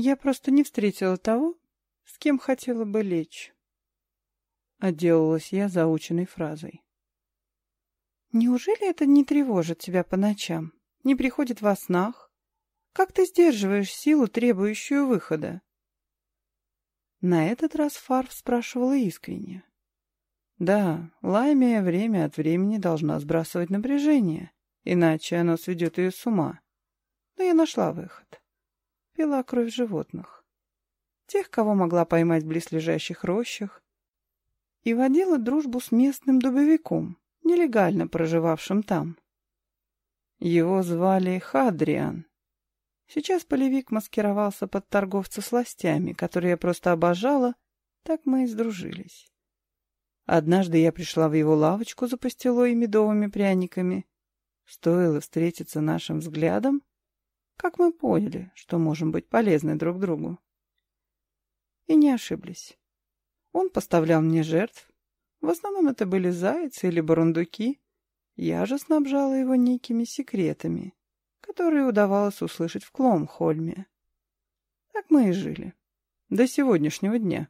Я просто не встретила того, с кем хотела бы лечь. Отделалась я заученной фразой. Неужели это не тревожит тебя по ночам? Не приходит во снах? Как ты сдерживаешь силу, требующую выхода? На этот раз Фарф спрашивала искренне. Да, Ламия время от времени должна сбрасывать напряжение, иначе оно сведет ее с ума. Но я нашла выход. Пила кровь животных. Тех, кого могла поймать в близлежащих рощах, и водила дружбу с местным дубовиком, нелегально проживавшим там. Его звали Хадриан. Сейчас полевик маскировался под торговца сластями, которые я просто обожала, так мы и сдружились. Однажды я пришла в его лавочку за пастилой и медовыми пряниками. Стоило встретиться нашим взглядом, как мы поняли, что можем быть полезны друг другу. И не ошиблись. Он поставлял мне жертв. В основном это были зайцы или бурундуки. Я же снабжала его некими секретами, которые удавалось услышать в Кломхольме. Так мы и жили. До сегодняшнего дня.